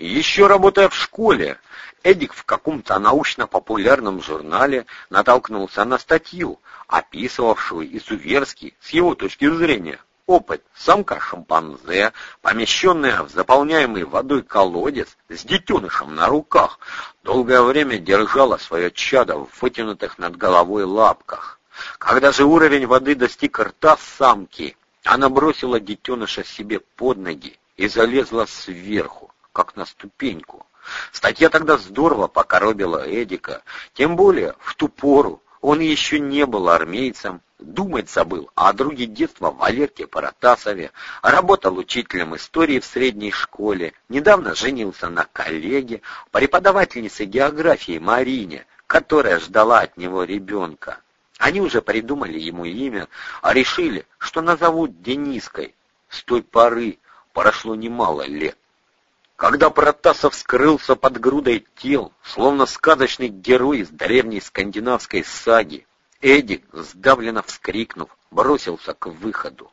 Еще работая в школе, Эдик в каком-то научно-популярном журнале натолкнулся на статью, описывавшую изуверский, с его точки зрения, опыт самка-шимпанзе, помещенная в заполняемый водой колодец с детенышем на руках, долгое время держала свое чадо в вытянутых над головой лапках. Когда же уровень воды достиг рта самки, она бросила детеныша себе под ноги и залезла сверху, как на ступеньку. Статья тогда здорово покоробила Эдика, тем более в ту пору он еще не был армейцем, думать забыл о друге детства Валерке Паратасове, работал учителем истории в средней школе, недавно женился на коллеге, преподавательнице географии Марине, которая ждала от него ребенка. Они уже придумали ему имя, а решили, что назовут Дениской. С той поры прошло немало лет. Когда Протасов скрылся под грудой тел, словно сказочный герой из древней скандинавской саги, Эдик, сдавленно вскрикнув, бросился к выходу.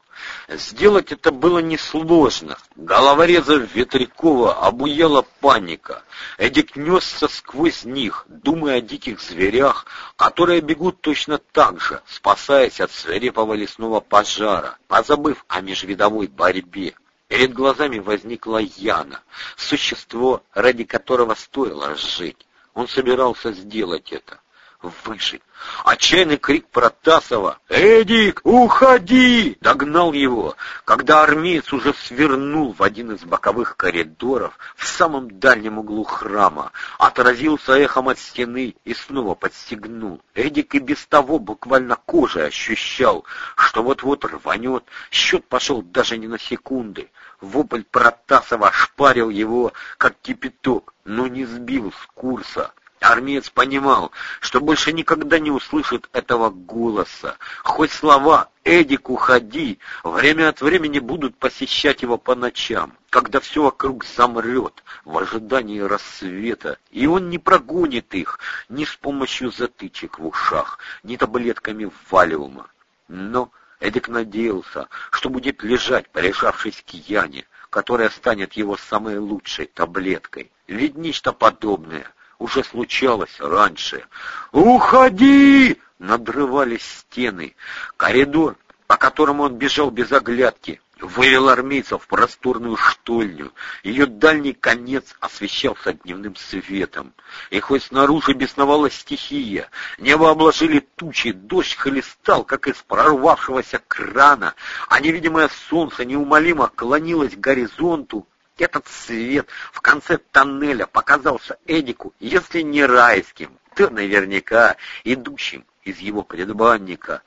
Сделать это было несложно. Головореза Ветрякова обуяла паника. Эдик несся сквозь них, думая о диких зверях, которые бегут точно так же, спасаясь от свирепого лесного пожара, позабыв о межвидовой борьбе. Перед глазами возникла Яна, существо, ради которого стоило жить. Он собирался сделать это выжить. Отчаянный крик Протасова «Эдик, уходи!» догнал его, когда армеец уже свернул в один из боковых коридоров в самом дальнем углу храма, отразился эхом от стены и снова подстегнул. Эдик и без того буквально кожей ощущал, что вот-вот рванет, счет пошел даже не на секунды. Вопль Протасова шпарил его, как кипяток, но не сбил с курса. Армеец понимал, что больше никогда не услышит этого голоса. Хоть слова «Эдик, уходи!» время от времени будут посещать его по ночам, когда все вокруг замрет в ожидании рассвета, и он не прогонит их ни с помощью затычек в ушах, ни таблетками валиума. Но Эдик надеялся, что будет лежать, прижавшись к Яне, которая станет его самой лучшей таблеткой. Ведь нечто подобное уже случалось раньше. «Уходи!» — надрывались стены. Коридор, по которому он бежал без оглядки, вывел армейцев в просторную штольню. Ее дальний конец освещался дневным светом. И хоть снаружи бесновалась стихия, небо обложили тучи, дождь хлестал, как из прорвавшегося крана, а невидимое солнце неумолимо клонилось к горизонту, этот свет в конце тоннеля показался Эдику, если не райским, то наверняка идущим из его предбанника.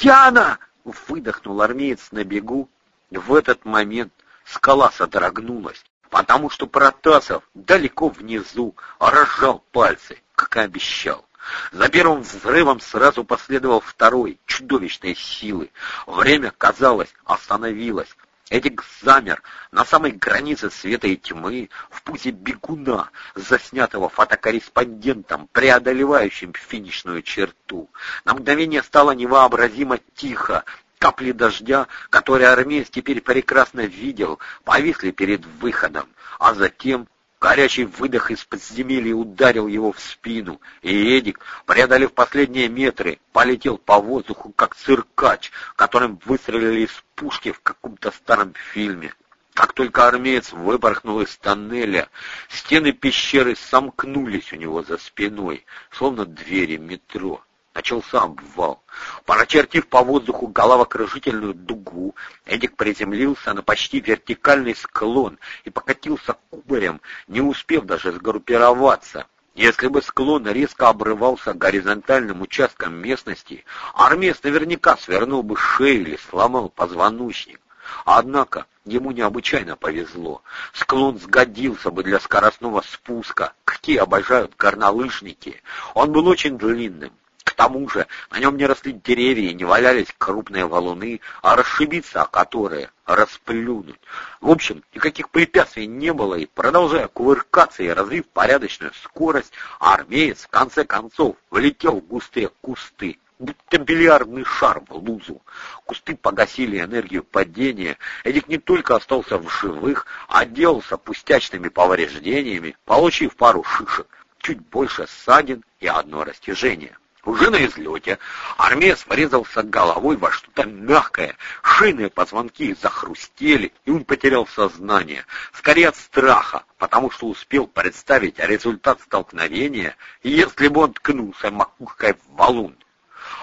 «Яна!» — выдохнул армеец на бегу. В этот момент скала содрогнулась, потому что Протасов далеко внизу разжал пальцы, как и обещал. За первым взрывом сразу последовал второй, чудовищной силы. Время, казалось, остановилось. Эдик замер на самой границе света и тьмы, в пузе бегуна, заснятого фотокорреспондентом, преодолевающим финишную черту. На мгновение стало невообразимо тихо, Капли дождя, которые армеец теперь прекрасно видел, повисли перед выходом, а затем Горячий выдох из подземелья ударил его в спину, и Эдик, преодолев последние метры, полетел по воздуху, как циркач, которым выстрелили из пушки в каком-то старом фильме. Как только армеец выпорхнул из тоннеля, стены пещеры сомкнулись у него за спиной, словно двери метро. Начался обвал. Прочертив по воздуху головокружительную дугу, Эдик приземлился на почти вертикальный склон и покатился кубарем, не успев даже сгруппироваться. Если бы склон резко обрывался горизонтальным участком местности, армеец наверняка свернул бы шею или сломал позвоночник. Однако ему необычайно повезло. Склон сгодился бы для скоростного спуска, какие обожают горнолыжники. Он был очень длинным, к тому же на нем не росли деревья не валялись крупные валуны, а расшибиться о которые расплюнуть. В общем, никаких препятствий не было, и, продолжая кувыркаться и развив порядочную скорость, армеец, в конце концов, влетел в густые кусты. будто бильярдный шар в лузу. Кусты погасили энергию падения. Эдик не только остался в живых, а отделался пустячными повреждениями, получив пару шишек, чуть больше ссадин и одно растяжение. Уже на излете. Армеец врезался головой во что-то мягкое, шейные позвонки захрустели, и он потерял сознание, скорее от страха, потому что успел представить результат столкновения, если бы он ткнулся макушкой в валун.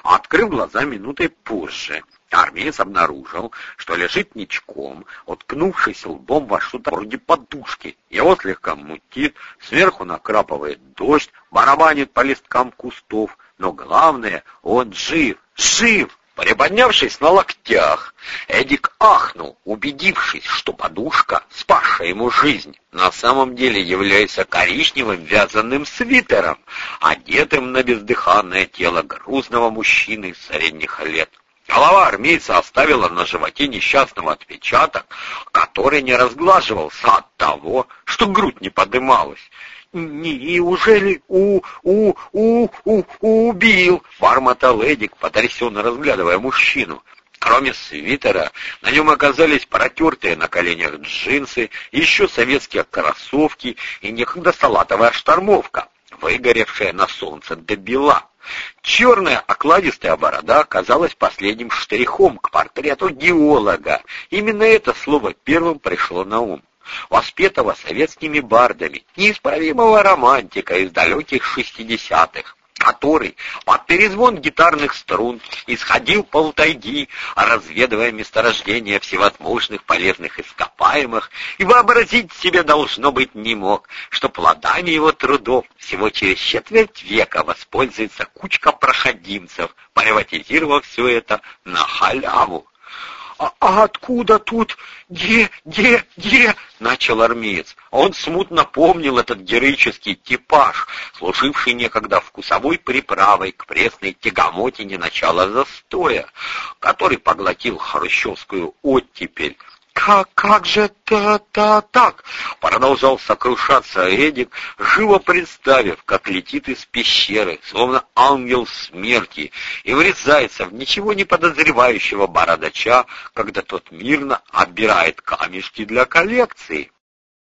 Открыв глаза минутой позже, армеец обнаружил, что лежит ничком, уткнувшись лбом во что-то вроде подушки. Его слегка мутит, сверху накрапывает дождь, барабанит по листкам кустов, но главное, он жив, жив! Приподнявшись на локтях, Эдик ахнул, убедившись, что подушка, спасшая ему жизнь, на самом деле является коричневым вязаным свитером, одетым на бездыханное тело грузного мужчины средних лет. Голова армейца оставила на животе несчастного отпечаток, который не разглаживался от того, что грудь не подымалась. «Неужели у... у... у... у... убил?» — бормотал Эдик, потрясенно разглядывая мужчину. Кроме свитера, на нем оказались протертые на коленях джинсы, еще советские кроссовки и некогда салатовая штормовка, выгоревшая на солнце до бела. Черная окладистая борода оказалась последним штрихом к портрету геолога. Именно это слово первым пришло на ум воспетого советскими бардами, неисправимого романтика из далеких шестидесятых, который под перезвон гитарных струн исходил по тайги, разведывая месторождения всевозможных полезных ископаемых, и вообразить себе должно быть не мог, что плодами его трудов всего через четверть века воспользуется кучка проходимцев, приватизировав все это на халяву. «А, а откуда тут? Где, где, где?» — начал армеец. Он смутно помнил этот героический типаж, служивший некогда вкусовой приправой к пресной тягомотине начала застоя, который поглотил хрущевскую оттепель, «Как, как же это так?» — продолжал сокрушаться Эдик, живо представив, как летит из пещеры, словно ангел смерти, и врезается в ничего не подозревающего бородача, когда тот мирно отбирает камешки для коллекции.